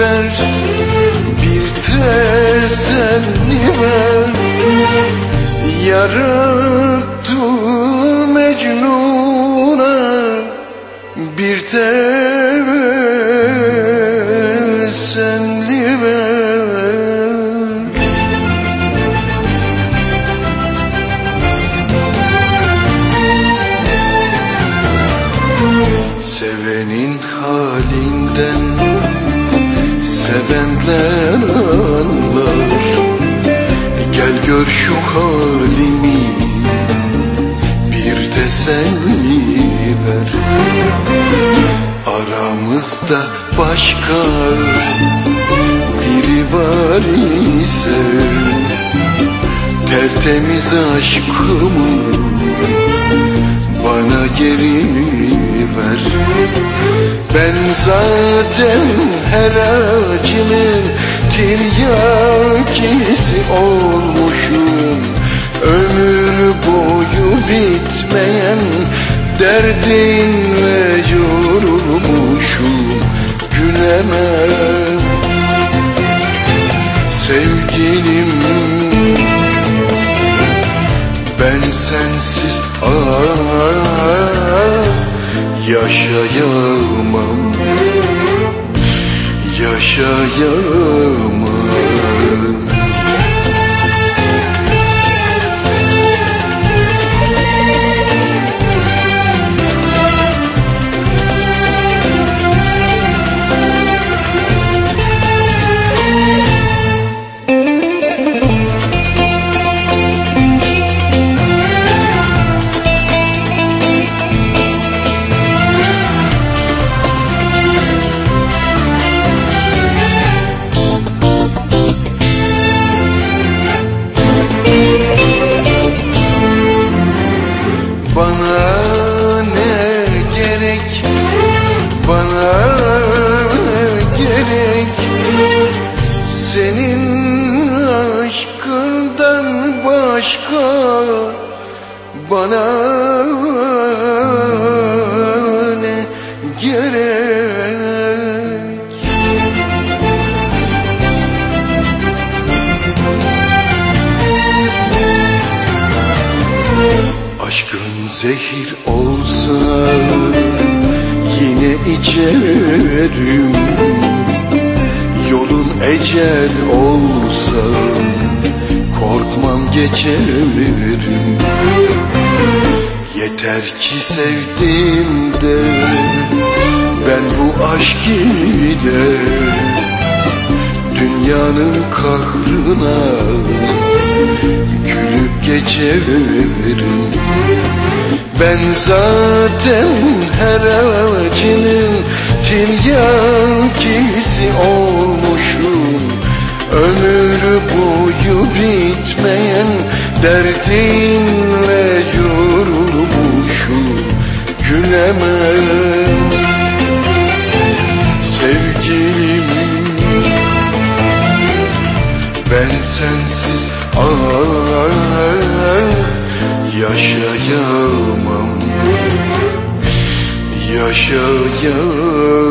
ver. Bir teselli ver. Yarattı Mecnun'a Bir teselli Sevenler anlar. Gel gör şu halimi Bir teselli ver. Aramızda başka biri var ise Tertemiz aşkımı bana geri ver. Ben zaten her acının tiryakisi olmuşum. Ömür boyu bitmeyen derdinle yorulmuşum. Gülemem sevgilim ben sensiz ah, yaşayamam Yaşayamam Bana gerek. Senin aşkından başka Bana ne gerek? Aşkın zehir olsa yine içerim. Yolun ecel olsa korkmam geçerim. Yeter ki sevdim de ben bu aşk ile Dünyanın kahrına gülüp geçerim. Ben zaten her acının tiryakisi olmuşum. Ömür boyu bitmeyen derdinle yorulmuşum. Gülemem sevgilim. Ben sensiz ah, yaşayamam Yaşayamam